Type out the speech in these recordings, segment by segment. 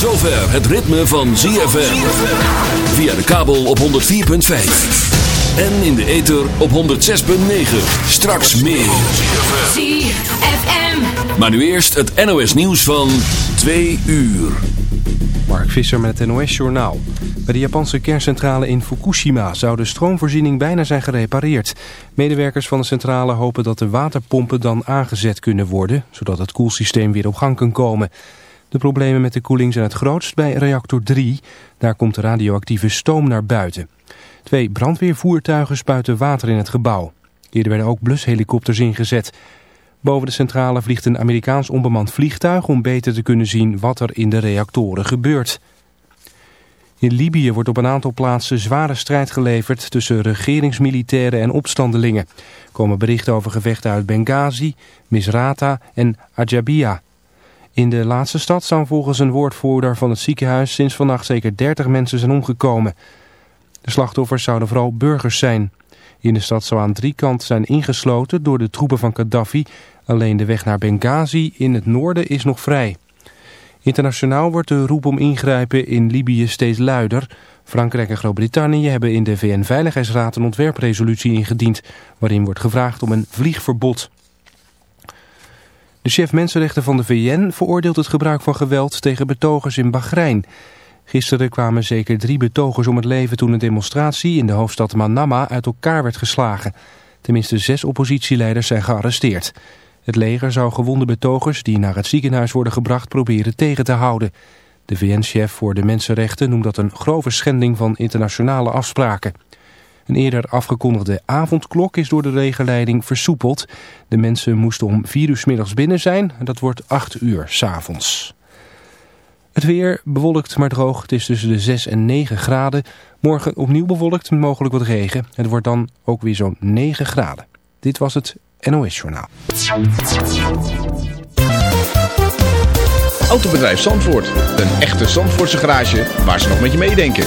zover het ritme van ZFM. Via de kabel op 104.5. En in de ether op 106.9. Straks meer. ZFM. Maar nu eerst het NOS nieuws van 2 uur. Mark Visser met het NOS Journaal. Bij de Japanse kerncentrale in Fukushima zou de stroomvoorziening bijna zijn gerepareerd. Medewerkers van de centrale hopen dat de waterpompen dan aangezet kunnen worden... zodat het koelsysteem weer op gang kan komen. De problemen met de koeling zijn het grootst bij reactor 3. Daar komt radioactieve stoom naar buiten. Twee brandweervoertuigen spuiten water in het gebouw. Eerder werden ook blushelikopters ingezet. Boven de centrale vliegt een Amerikaans onbemand vliegtuig om beter te kunnen zien wat er in de reactoren gebeurt. In Libië wordt op een aantal plaatsen zware strijd geleverd tussen regeringsmilitairen en opstandelingen. Er komen berichten over gevechten uit Benghazi, Misrata en Ajabia. In de laatste stad zou volgens een woordvoerder van het ziekenhuis sinds vannacht zeker 30 mensen zijn omgekomen. De slachtoffers zouden vooral burgers zijn. In de stad zou aan drie kanten zijn ingesloten door de troepen van Gaddafi. Alleen de weg naar Benghazi in het noorden is nog vrij. Internationaal wordt de roep om ingrijpen in Libië steeds luider. Frankrijk en Groot-Brittannië hebben in de VN-veiligheidsraad een ontwerpresolutie ingediend... waarin wordt gevraagd om een vliegverbod. De chef mensenrechten van de VN veroordeelt het gebruik van geweld tegen betogers in Bahrein. Gisteren kwamen zeker drie betogers om het leven toen een demonstratie in de hoofdstad Manama uit elkaar werd geslagen. Tenminste zes oppositieleiders zijn gearresteerd. Het leger zou gewonde betogers die naar het ziekenhuis worden gebracht proberen tegen te houden. De VN-chef voor de mensenrechten noemt dat een grove schending van internationale afspraken. Een eerder afgekondigde avondklok is door de regenleiding versoepeld. De mensen moesten om vier uur 's middags binnen zijn. Dat wordt acht uur 's avonds. Het weer bewolkt maar droog. Het is tussen de 6 en 9 graden. Morgen opnieuw bewolkt met mogelijk wat regen. Het wordt dan ook weer zo'n 9 graden. Dit was het NOS Journaal. Autobedrijf Zandvoort. Een echte Zandvoortse garage waar ze nog met je meedenken.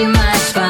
she might find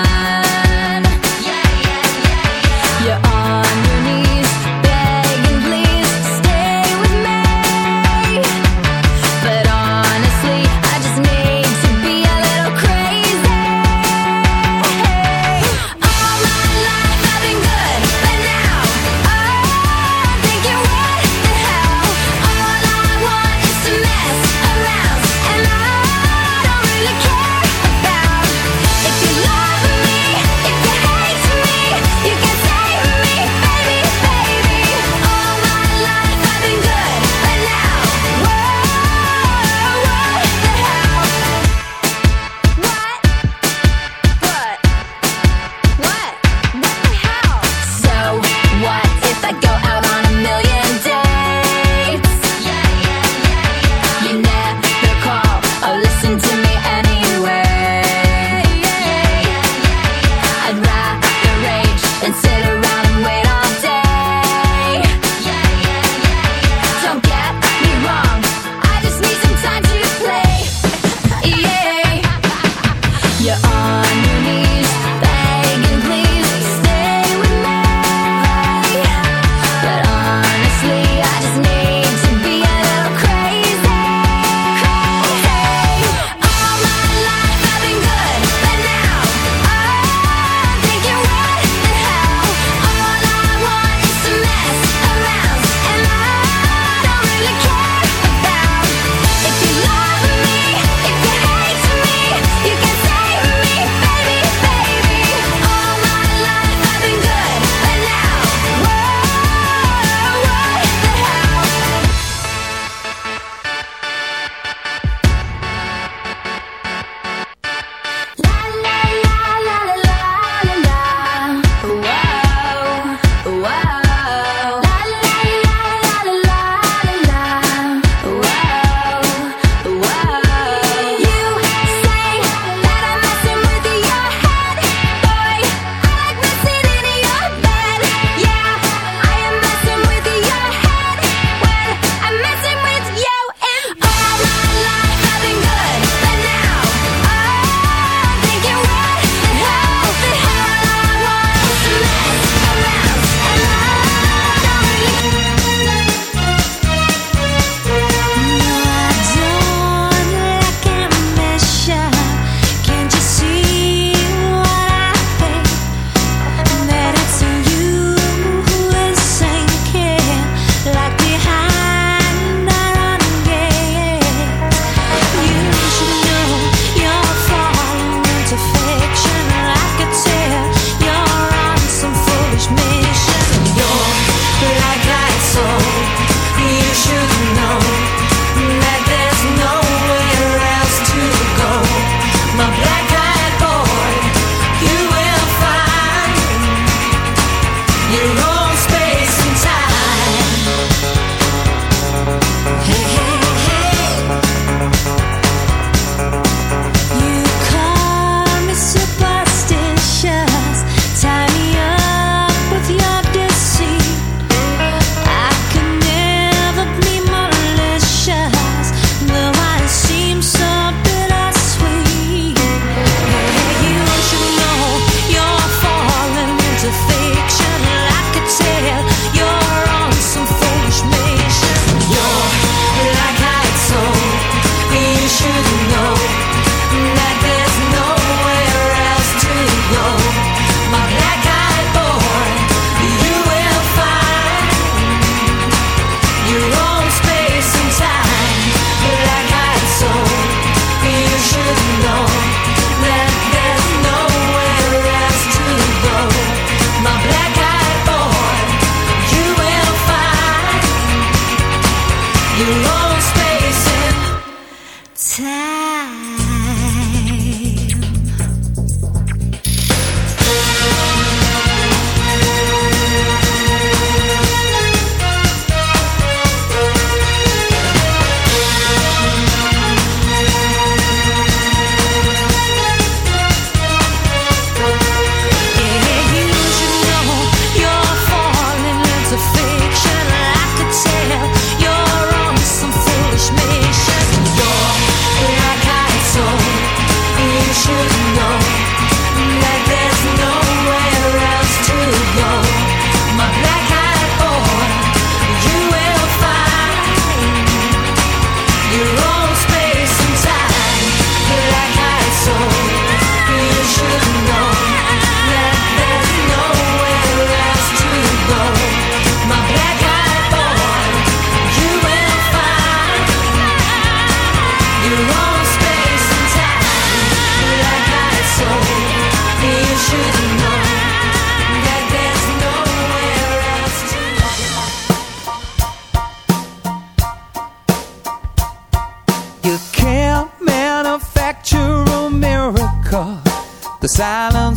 silence.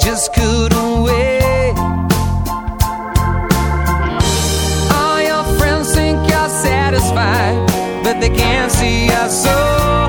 just couldn't wait. All your friends think you're satisfied, but they can't see your soul.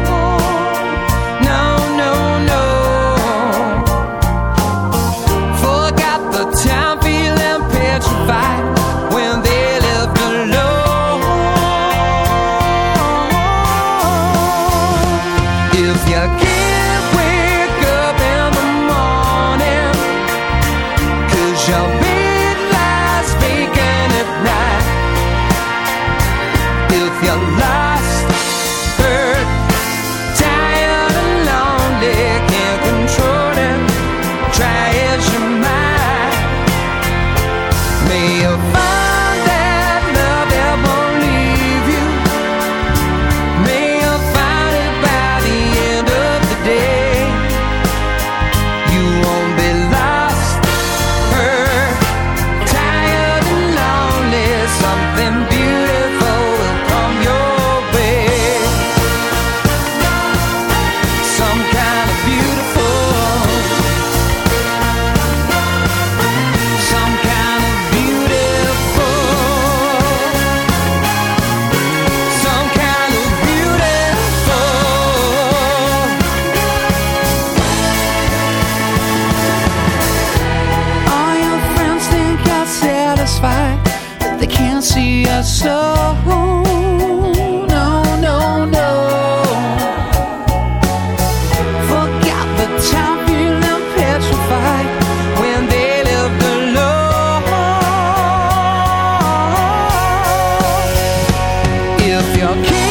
I'll keep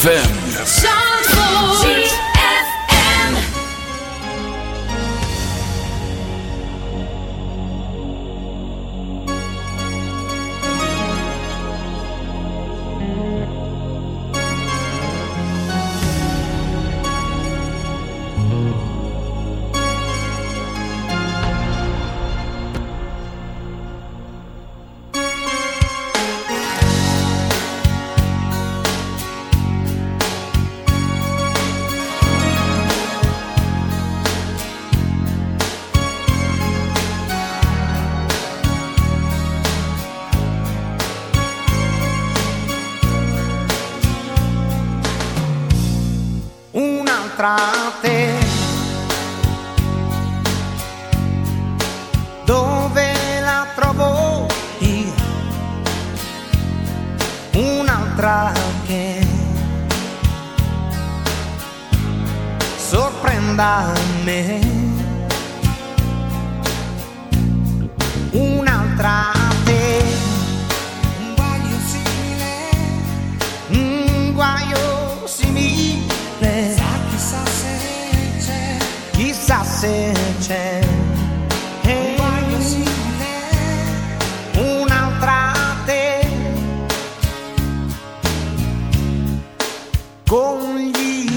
ZFM.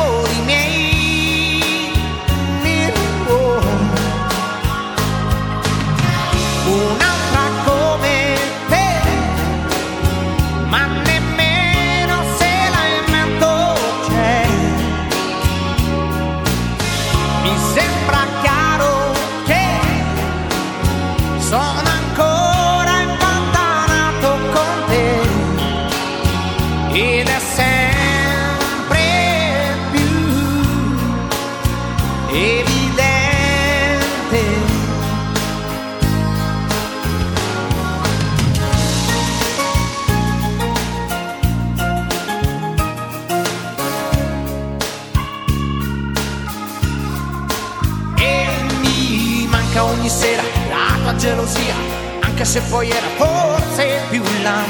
holy anche se poi era forse più là.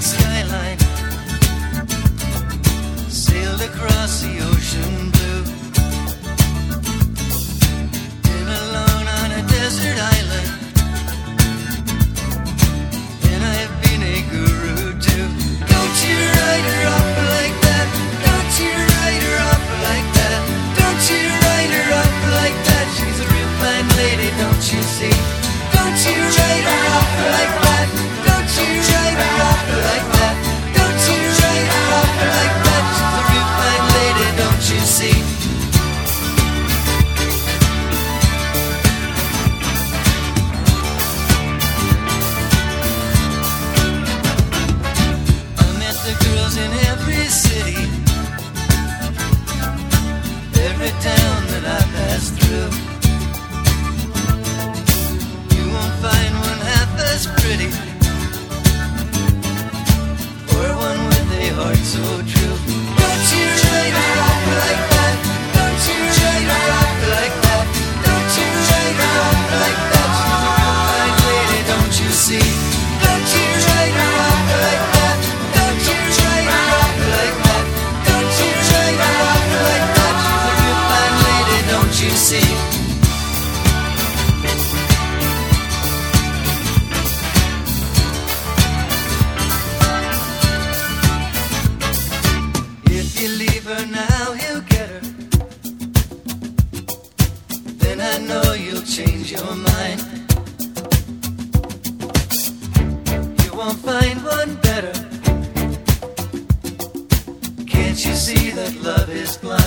night skyline. Sailed across the ocean blue. Live alone on a desert island. And I've been a guru too. Don't you write her off like that. Don't you write her off like that. Don't you write her off like that. She's a real fine lady, don't you see? Don't you write her off like that. Don't you baby, I feel like that. first class.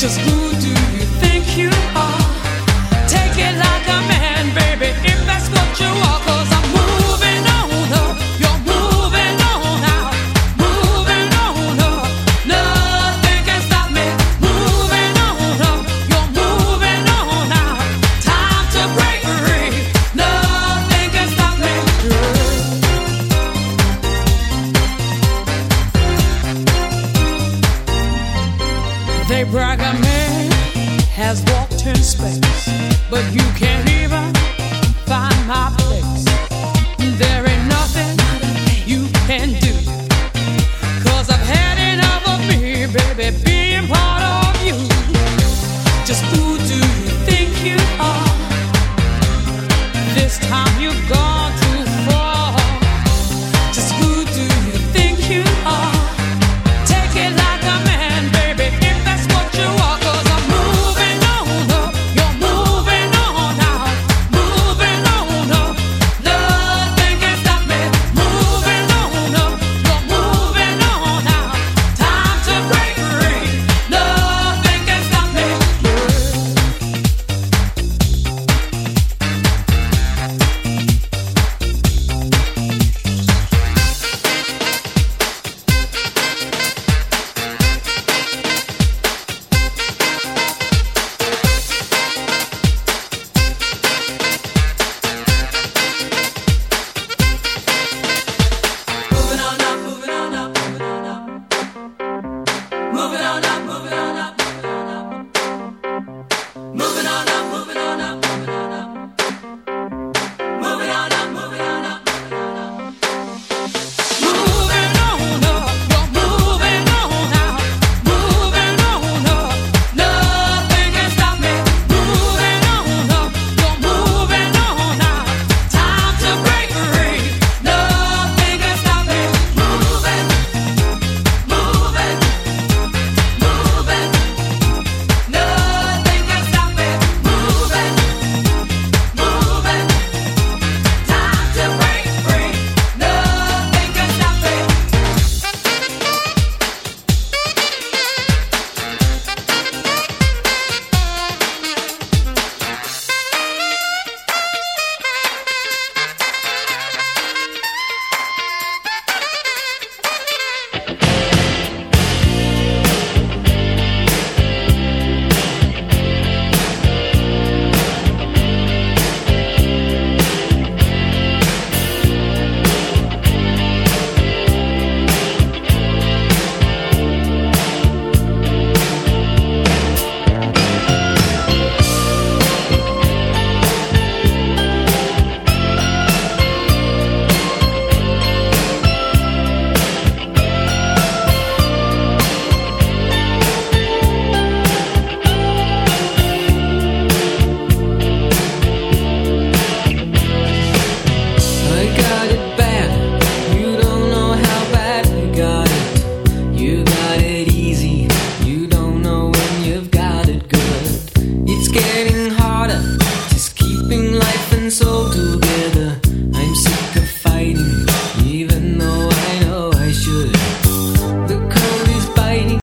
just